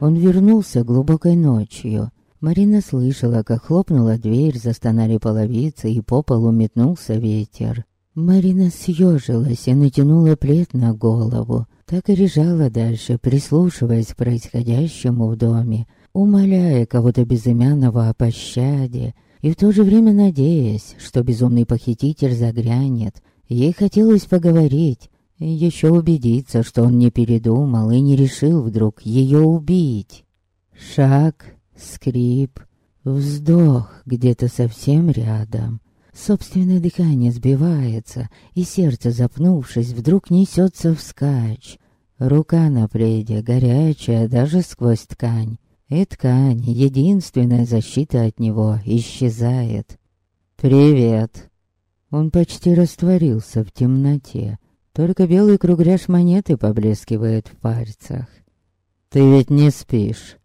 Он вернулся глубокой ночью. Марина слышала, как хлопнула дверь, застонали половицы, и по полу метнулся ветер. Марина съежилась и натянула плед на голову. Так и лежала дальше, прислушиваясь к происходящему в доме, умоляя кого-то безымянного о пощаде, и в то же время надеясь, что безумный похититель заглянет. Ей хотелось поговорить, и еще убедиться, что он не передумал и не решил вдруг ее убить. Шаг, скрип, вздох где-то совсем рядом. Собственное дыхание сбивается, и сердце, запнувшись, вдруг несется вскачь. Рука на пледе, горячая даже сквозь ткань. И ткань, единственная защита от него, исчезает. «Привет!» Он почти растворился в темноте. Только белый кругляш монеты поблескивает в пальцах. «Ты ведь не спишь?»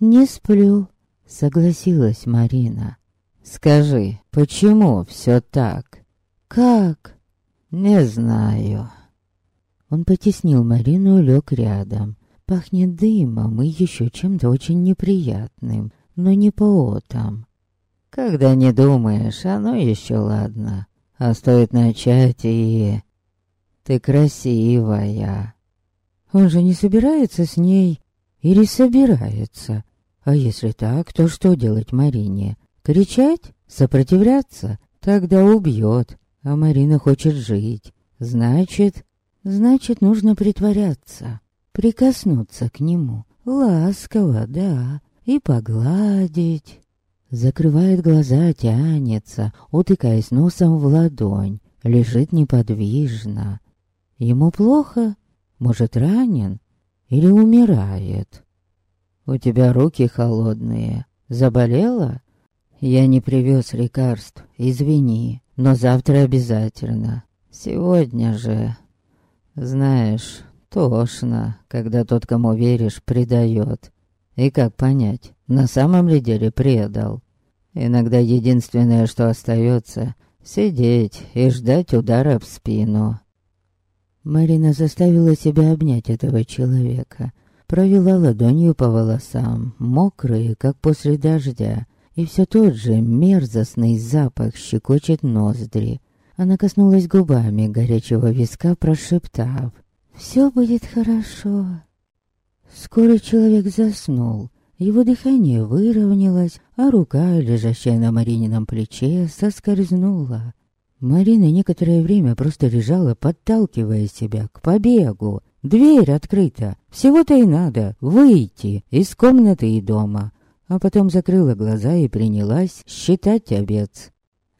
«Не сплю», — согласилась Марина. «Скажи, почему все так?» «Как?» «Не знаю». Он потеснил Марину и лег рядом. Пахнет дымом и еще чем-то очень неприятным, но не поотом. Когда не думаешь, оно еще ладно. А стоит начать и... Ты красивая. Он же не собирается с ней или собирается? А если так, то что делать Марине? Кричать? Сопротивляться? Тогда убьет. А Марина хочет жить. Значит, значит, нужно притворяться прикоснуться к нему. Ласково, да, и погладить. Закрывает глаза, тянется, утыкаясь носом в ладонь, лежит неподвижно. Ему плохо? Может, ранен? Или умирает? У тебя руки холодные. Заболела? Я не привез лекарств, извини, но завтра обязательно. Сегодня же... Знаешь, Тошно, когда тот, кому веришь, предает. И как понять, на самом ли деле предал? Иногда единственное, что остается, сидеть и ждать удара в спину. Марина заставила себя обнять этого человека. Провела ладонью по волосам, мокрые, как после дождя, и все тот же мерзостный запах щекочет ноздри. Она коснулась губами горячего виска, прошептав — все будет хорошо. Скоро человек заснул. Его дыхание выровнялось, а рука, лежащая на Маринином плече, соскользнула. Марина некоторое время просто лежала, подталкивая себя к побегу. Дверь открыта. Всего-то и надо выйти из комнаты и дома. А потом закрыла глаза и принялась считать овец.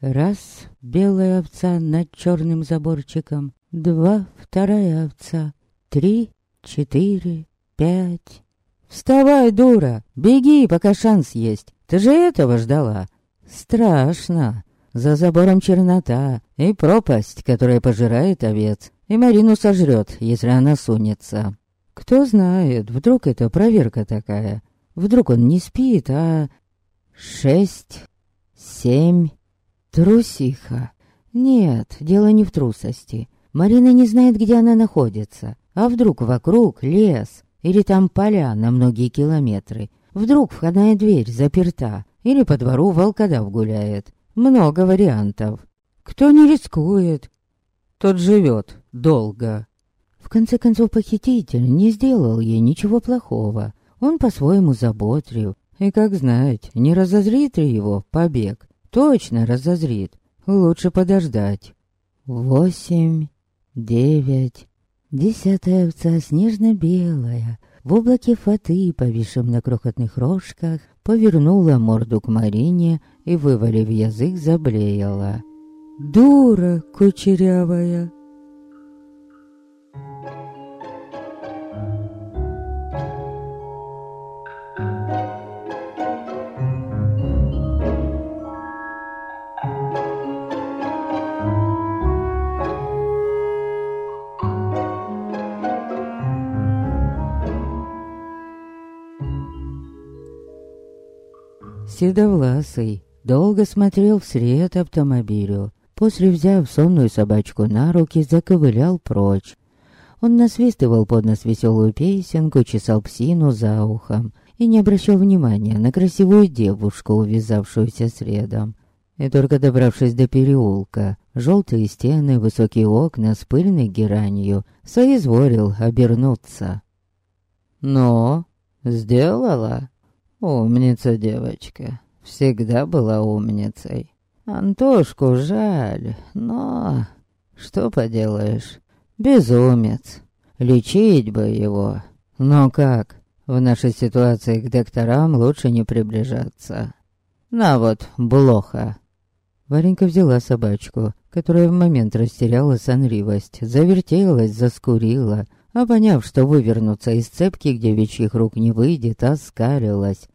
Раз — белая овца над черным заборчиком. Два — вторая овца. Три, четыре, пять. Вставай, дура! Беги, пока шанс есть. Ты же этого ждала. Страшно. За забором чернота и пропасть, которая пожирает овец. И Марину сожрет, если она сунется. Кто знает, вдруг это проверка такая. Вдруг он не спит, а... Шесть, семь... Трусиха. Нет, дело не в трусости. Марина не знает, где она находится. А вдруг вокруг лес? Или там поля на многие километры? Вдруг входная дверь заперта? Или по двору волкодав гуляет? Много вариантов. Кто не рискует, тот живет долго. В конце концов, похититель не сделал ей ничего плохого. Он по-своему заботрил. И, как знать, не разозрит ли его побег? Точно разозрит. Лучше подождать. Восемь девять. Десятая овца снежно-белая, в облаке фаты, повисшем на крохотных рожках, повернула морду к Марине и, вывалив язык, заблеяла. «Дура кучерявая!» Седовласый долго смотрел вслед автомобилю. После, взяв сонную собачку на руки, заковылял прочь. Он насвистывал под нос веселую песенку, чесал псину за ухом и не обращал внимания на красивую девушку, увязавшуюся средом. И только добравшись до переулка, желтые стены, высокие окна с пыльной геранью, соизволил обернуться. «Но, сделала? Умница девочка, всегда была умницей. Антошку жаль, но... Что поделаешь, безумец. Лечить бы его. Но как? В нашей ситуации к докторам лучше не приближаться. На вот, блоха. Варенька взяла собачку, которая в момент растеряла сонливость, завертелась, заскурила, а поняв, что вывернуться из цепки, где девичьих рук не выйдет, оскалилась.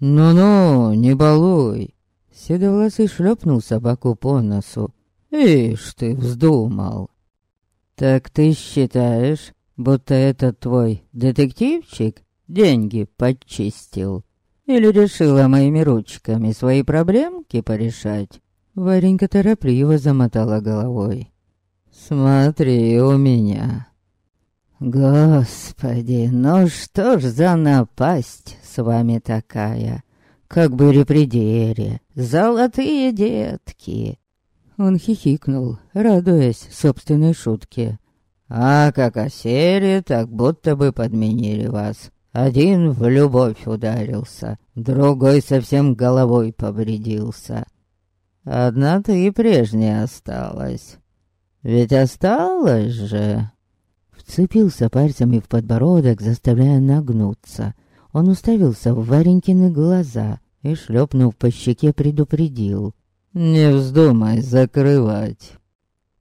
«Ну-ну, не балуй!» Седовласый шлепнул собаку по носу. «Ишь ты, вздумал!» «Так ты считаешь, будто этот твой детективчик деньги подчистил? Или решила моими ручками свои проблемки порешать?» Варенька торопливо замотала головой. «Смотри у меня!» «Господи, ну что ж за напасть с вами такая? Как бы репредере, золотые детки!» Он хихикнул, радуясь собственной шутке. «А как осери, так будто бы подменили вас. Один в любовь ударился, другой совсем головой повредился. Одна ты и прежняя осталась. Ведь осталась же...» Вцепился пальцами в подбородок, заставляя нагнуться. Он уставился в Варенькины глаза и, шлепнув по щеке, предупредил. «Не вздумай закрывать».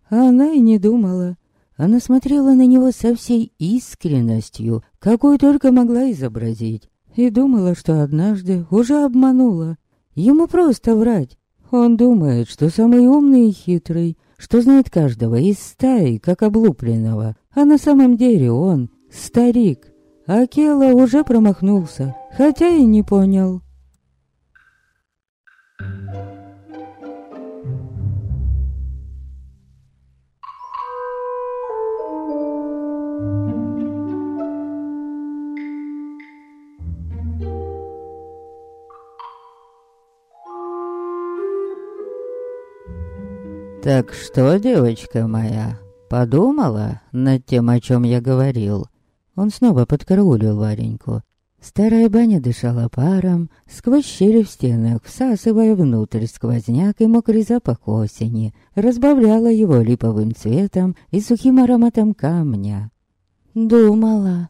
Она и не думала. Она смотрела на него со всей искренностью, какую только могла изобразить, и думала, что однажды уже обманула. Ему просто врать. Он думает, что самый умный и хитрый, что знает каждого из стаи, как облупленного, а на самом деле он старик. Акела уже промахнулся, хотя и не понял. «Так что, девочка моя, подумала над тем, о чем я говорил?» Он снова подкараулил Вареньку. Старая баня дышала паром, сквозь щели в стенах, всасывая внутрь сквозняк и мокрый запах осени, разбавляла его липовым цветом и сухим ароматом камня. «Думала».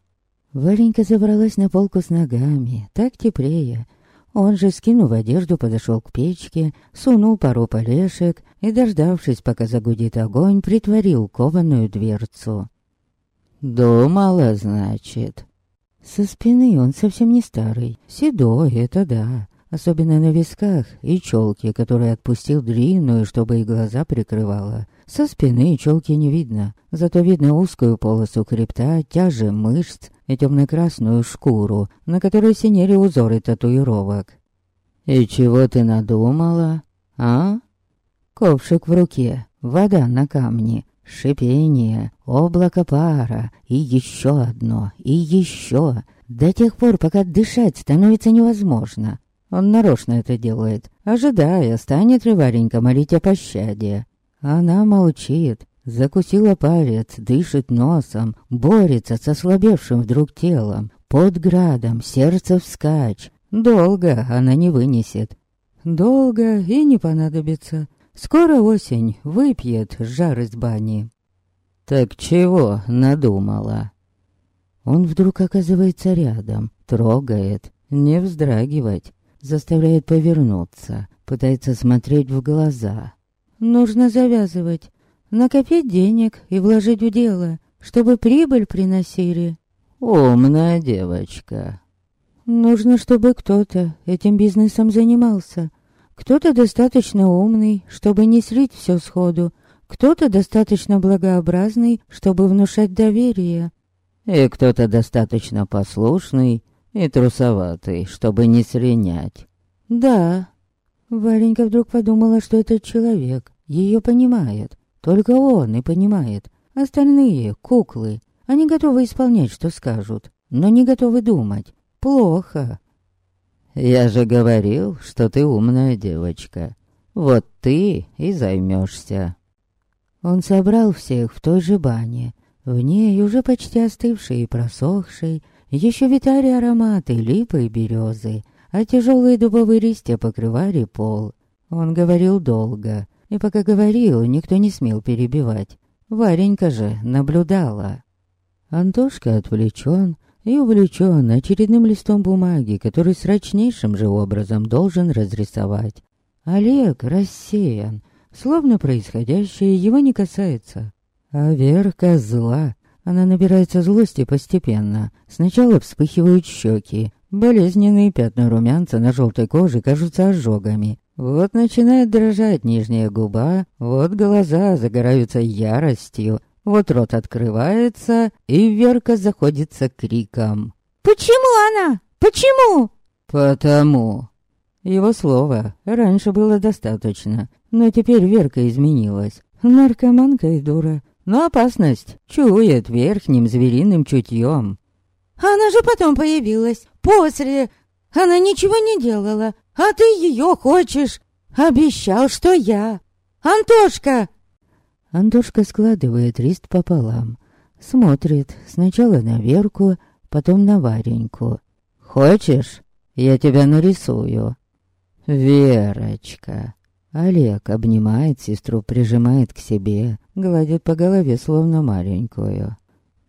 Варенька забралась на полку с ногами, так теплее, он же, скинув одежду, подошел к печке, сунул пару полешек и, дождавшись, пока загудит огонь, притворил кованую дверцу. «Думала, значит?» Со спины он совсем не старый, седой, это да, особенно на висках и челке, которая отпустил длинную, чтобы и глаза прикрывала. Со спины челки не видно, зато видно узкую полосу хребта, тяжи мышц и темно-красную шкуру, на которой синели узоры татуировок. «И чего ты надумала, а?» Ковшик в руке, вода на камне, шипение, облако пара, и еще одно, и еще, до тех пор, пока дышать становится невозможно. Он нарочно это делает, ожидая, станет ли Варенька молить о пощаде. Она молчит, Закусила палец, дышит носом, борется с ослабевшим вдруг телом. Под градом, сердце вскачь. Долго она не вынесет. Долго и не понадобится. Скоро осень, выпьет жар из бани. Так чего надумала? Он вдруг оказывается рядом, трогает, не вздрагивать, заставляет повернуться, пытается смотреть в глаза. Нужно завязывать, накопить денег и вложить в дело, чтобы прибыль приносили. Умная девочка. Нужно, чтобы кто-то этим бизнесом занимался. Кто-то достаточно умный, чтобы не слить все сходу. Кто-то достаточно благообразный, чтобы внушать доверие. И кто-то достаточно послушный и трусоватый, чтобы не сренять. Да. Варенька вдруг подумала, что этот человек ее понимает. Только он и понимает. Остальные — куклы. Они готовы исполнять, что скажут, но не готовы думать. Плохо. Я же говорил, что ты умная девочка. Вот ты и займешься. Он собрал всех в той же бане. В ней уже почти остывшие и просохшие, еще витали ароматы липы и березы, а тяжелые дубовые листья покрывали пол. Он говорил долго, и пока говорил, никто не смел перебивать. Варенька же наблюдала. Антошка отвлечен и увлечен очередным листом бумаги, который срочнейшим же образом должен разрисовать. Олег рассеян, словно происходящее его не касается. А Верка зла. Она набирается злости постепенно. Сначала вспыхивают щеки. Болезненные пятна румянца на желтой коже кажутся ожогами. Вот начинает дрожать нижняя губа, вот глаза загораются яростью, вот рот открывается, и Верка заходится криком. «Почему она? Почему?» «Потому». Его слова раньше было достаточно, но теперь Верка изменилась. Наркоманка и дура, но опасность чует верхним звериным чутьем. «Она же потом появилась, после. Она ничего не делала, а ты ее хочешь. Обещал, что я. Антошка, Антошка складывает лист пополам. Смотрит сначала на Верку, потом на Вареньку. «Хочешь, я тебя нарисую?» «Верочка!» Олег обнимает сестру, прижимает к себе, гладит по голове, словно маленькую.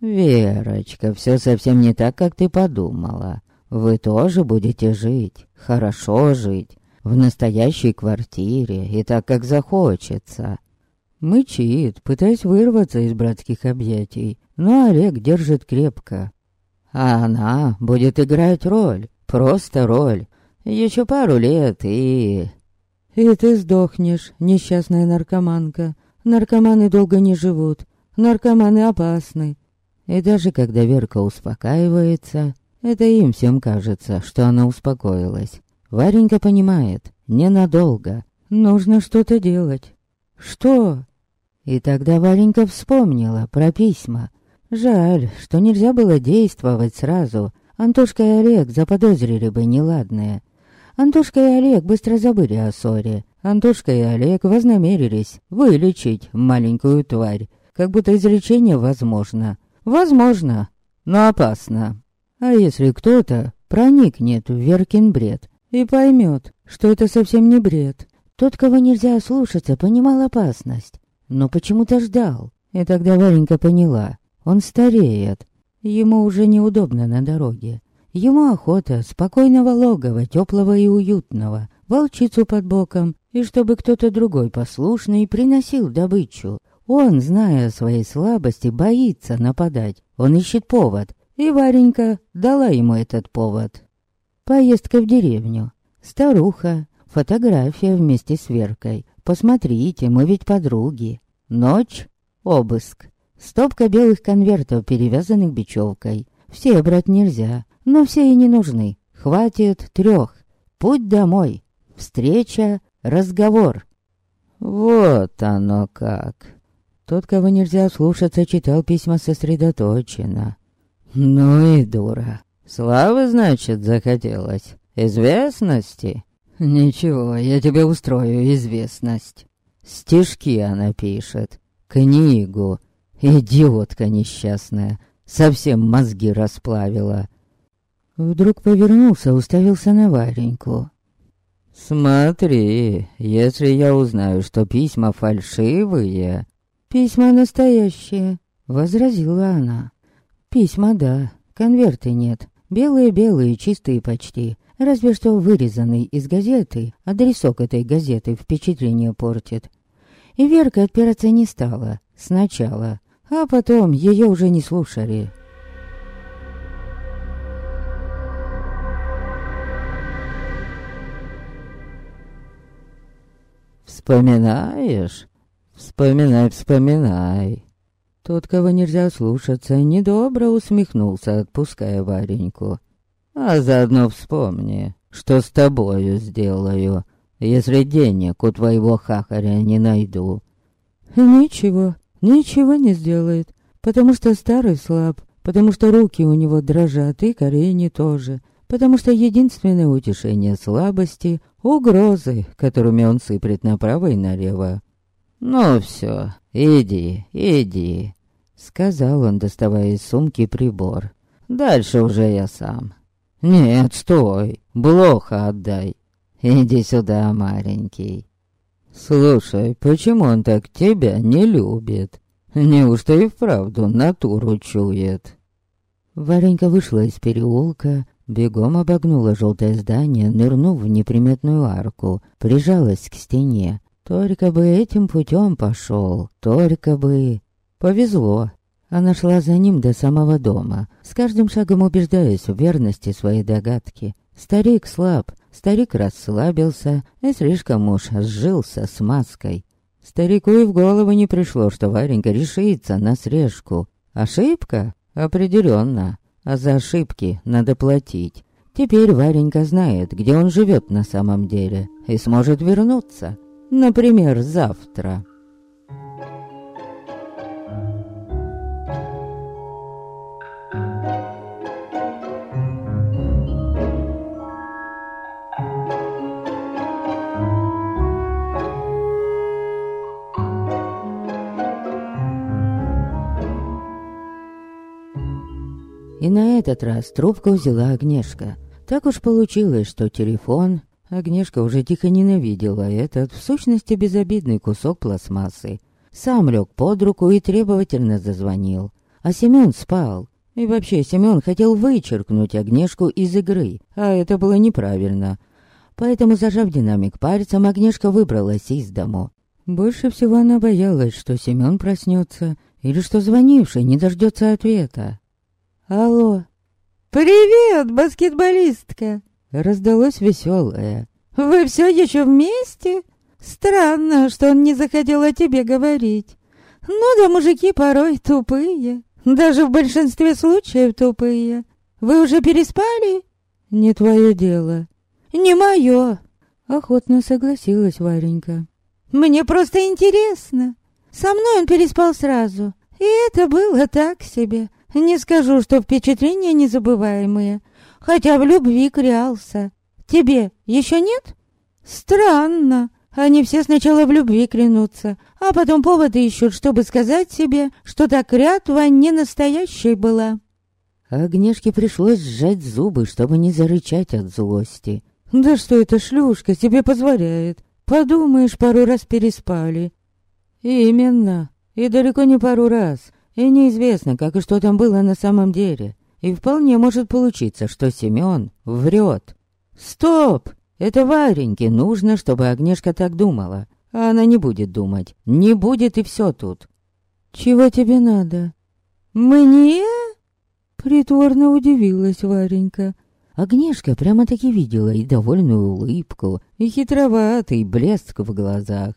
«Верочка, все совсем не так, как ты подумала. Вы тоже будете жить, хорошо жить, в настоящей квартире и так, как захочется. Мычит, пытаясь вырваться из братских объятий, но Олег держит крепко. А она будет играть роль, просто роль. Еще пару лет и... И ты сдохнешь, несчастная наркоманка. Наркоманы долго не живут, наркоманы опасны. И даже когда Верка успокаивается, это им всем кажется, что она успокоилась. Варенька понимает, ненадолго. Нужно что-то делать. Что? И тогда Варенька вспомнила про письма. Жаль, что нельзя было действовать сразу. Антошка и Олег заподозрили бы неладное. Антошка и Олег быстро забыли о ссоре. Антошка и Олег вознамерились вылечить маленькую тварь. Как будто излечение возможно. Возможно, но опасно. А если кто-то проникнет в Веркин бред и поймет, что это совсем не бред, тот, кого нельзя слушаться, понимал опасность, но почему-то ждал. И тогда Варенька поняла, он стареет. Ему уже неудобно на дороге. Ему охота спокойного логова, теплого и уютного, волчицу под боком, и чтобы кто-то другой послушный приносил добычу. Он, зная о своей слабости, боится нападать. Он ищет повод, и Варенька дала ему этот повод. Поездка в деревню. Старуха, Фотография вместе с Веркой. Посмотрите, мы ведь подруги. Ночь. Обыск. Стопка белых конвертов, перевязанных бечевкой. Все брать нельзя, но все и не нужны. Хватит трех. Путь домой. Встреча, разговор. Вот оно как. Тот, кого нельзя слушаться, читал письма сосредоточенно. Ну и дура. Славы, значит, захотелось. Известности. «Ничего, я тебе устрою известность». Стишки она пишет, книгу. Идиотка несчастная, совсем мозги расплавила. Вдруг повернулся, уставился на Вареньку. «Смотри, если я узнаю, что письма фальшивые...» «Письма настоящие», — возразила она. «Письма, да, конверты нет. Белые-белые, чистые почти разве что вырезанный из газеты, адресок этой газеты впечатление портит. И Верка отпираться не стала, сначала, а потом ее уже не слушали. «Вспоминаешь? Вспоминай, вспоминай!» Тот, кого нельзя слушаться, недобро усмехнулся, отпуская Вареньку. А заодно вспомни, что с тобою сделаю, если денег у твоего хахаря не найду. Ничего, ничего не сделает. Потому что старый слаб, потому что руки у него дрожат и колени тоже, потому что единственное утешение слабости — угрозы, которыми он сыплет направо и налево. «Ну все, иди, иди», — сказал он, доставая из сумки прибор. «Дальше уже я сам». «Нет, стой, блоха отдай. Иди сюда, маленький». «Слушай, почему он так тебя не любит? Неужто и вправду натуру чует?» Варенька вышла из переулка, бегом обогнула желтое здание, нырнув в неприметную арку, прижалась к стене. Только бы этим путем пошел, только бы... Повезло. Она шла за ним до самого дома, с каждым шагом убеждаясь в верности своей догадки. Старик слаб, старик расслабился и слишком уж сжился с маской. Старику и в голову не пришло, что Варенька решится на срежку. Ошибка? Определенно. А за ошибки надо платить. Теперь Варенька знает, где он живет на самом деле, и сможет вернуться. Например, завтра. Этот раз трубку взяла Агнешка. Так уж получилось, что телефон... Агнешка уже тихо ненавидела этот, в сущности, безобидный кусок пластмассы. Сам лег под руку и требовательно зазвонил. А Семен спал. И вообще, Семен хотел вычеркнуть Агнешку из игры, а это было неправильно. Поэтому, зажав динамик пальцем, Агнешка выбралась из дому. Больше всего она боялась, что Семен проснется, или что звонивший не дождется ответа. Алло. Привет, баскетболистка. Раздалось веселое. Вы все еще вместе? Странно, что он не захотел о тебе говорить. Ну да, мужики порой тупые. Даже в большинстве случаев тупые. Вы уже переспали? Не твое дело. Не мое. Охотно согласилась Варенька. Мне просто интересно. Со мной он переспал сразу. И это было так себе. Не скажу, что впечатления незабываемые, хотя в любви крялся. Тебе еще нет? Странно. Они все сначала в любви клянутся, а потом поводы ищут, чтобы сказать себе, что та клятва не настоящей была. Агнешке пришлось сжать зубы, чтобы не зарычать от злости. «Да что эта шлюшка себе позволяет? Подумаешь, пару раз переспали». «Именно. И далеко не пару раз. И неизвестно, как и что там было на самом деле. И вполне может получиться, что Семён врет. Стоп! Это Вареньке нужно, чтобы Агнешка так думала. А она не будет думать. Не будет и все тут. Чего тебе надо? Мне? Притворно удивилась Варенька. Агнешка прямо-таки видела и довольную улыбку, и хитроватый блеск в глазах.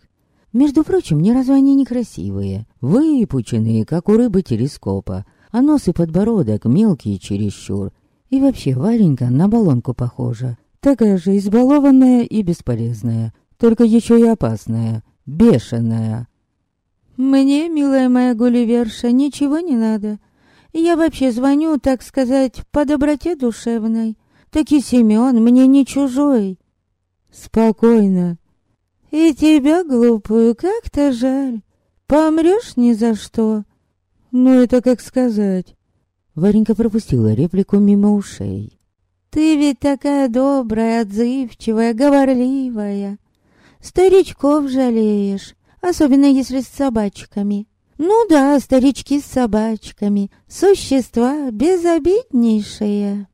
Между прочим, ни разу они некрасивые, выпученные, как у рыбы телескопа, а нос и подбородок мелкие чересчур. И вообще Варенька на баллонку похожа. Такая же избалованная и бесполезная, только еще и опасная, бешеная. «Мне, милая моя Гулливерша, ничего не надо. Я вообще звоню, так сказать, по доброте душевной. Таки Семен мне не чужой». «Спокойно, и тебя, глупую, как-то жаль. Помрешь ни за что. Ну, это как сказать. Варенька пропустила реплику мимо ушей. Ты ведь такая добрая, отзывчивая, говорливая. Старичков жалеешь, особенно если с собачками. Ну да, старички с собачками, существа безобиднейшие.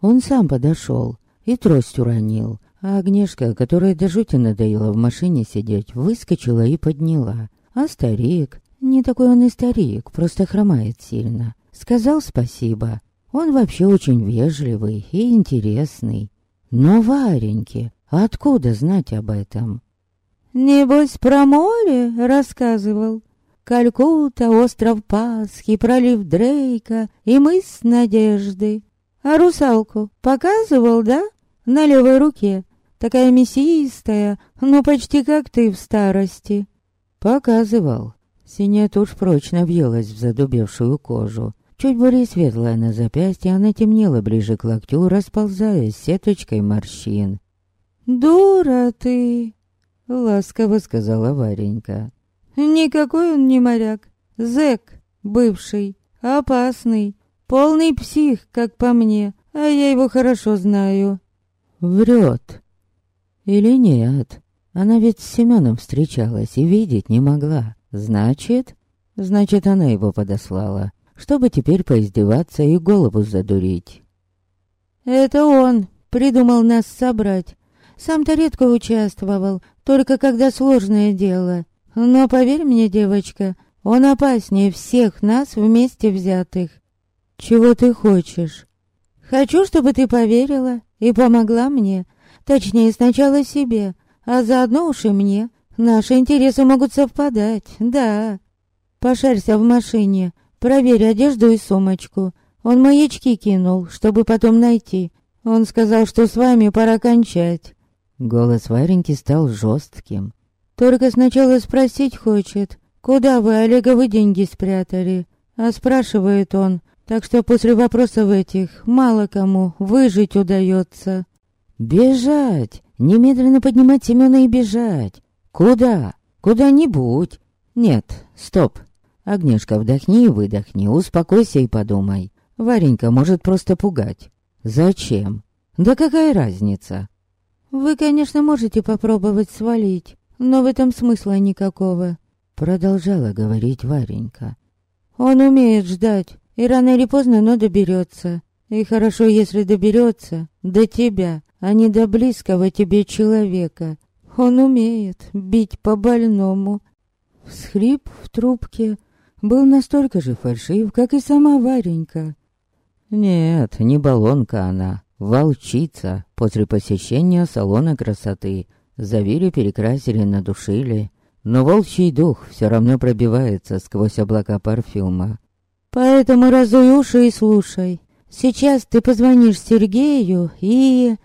Он сам подошел и трость уронил, а Агнешка, которая до жути надоела в машине сидеть, выскочила и подняла. А старик, не такой он и старик, просто хромает сильно, сказал спасибо. Он вообще очень вежливый и интересный. Но Вареньке, откуда знать об этом? Небось, про море рассказывал. Калькутта, остров Пасхи, пролив Дрейка и мыс Надежды. А русалку показывал, да? На левой руке такая мясистая, ну почти как ты в старости. Показывал. Синяя тушь прочно въелась в задубевшую кожу. Чуть более светлая на запястье, она темнела ближе к локтю, расползаясь сеточкой морщин. «Дура ты!» — ласково сказала Варенька. «Никакой он не моряк. Зэк, бывший, опасный, полный псих, как по мне, а я его хорошо знаю». «Врет. Или нет? Она ведь с Семеном встречалась и видеть не могла. Значит? Значит, она его подослала, чтобы теперь поиздеваться и голову задурить». «Это он придумал нас собрать. Сам-то редко участвовал, только когда сложное дело. Но поверь мне, девочка, он опаснее всех нас вместе взятых. Чего ты хочешь? Хочу, чтобы ты поверила и помогла мне. Точнее, сначала себе, а заодно уж и мне. Наши интересы могут совпадать, да. Пошарься в машине, проверь одежду и сумочку. Он маячки кинул, чтобы потом найти. Он сказал, что с вами пора кончать. Голос Вареньки стал жестким. «Только сначала спросить хочет, куда вы Олеговы деньги спрятали?» А спрашивает он, так что после вопросов этих мало кому выжить удается. «Бежать! Немедленно поднимать Семена и бежать! Куда? Куда-нибудь! Нет, стоп! Агнешка, вдохни и выдохни, успокойся и подумай. Варенька может просто пугать. Зачем? Да какая разница? «Вы, конечно, можете попробовать свалить, но в этом смысла никакого», — продолжала говорить Варенька. «Он умеет ждать, и рано или поздно, но доберется. И хорошо, если доберется до тебя, а не до близкого тебе человека. Он умеет бить по больному». Всхрип в трубке был настолько же фальшив, как и сама Варенька. Нет, не баллонка она, Волчица после посещения салона красоты. Завили, перекрасили, надушили. Но волчий дух все равно пробивается сквозь облака парфюма. Поэтому разуй уши и слушай. Сейчас ты позвонишь Сергею и...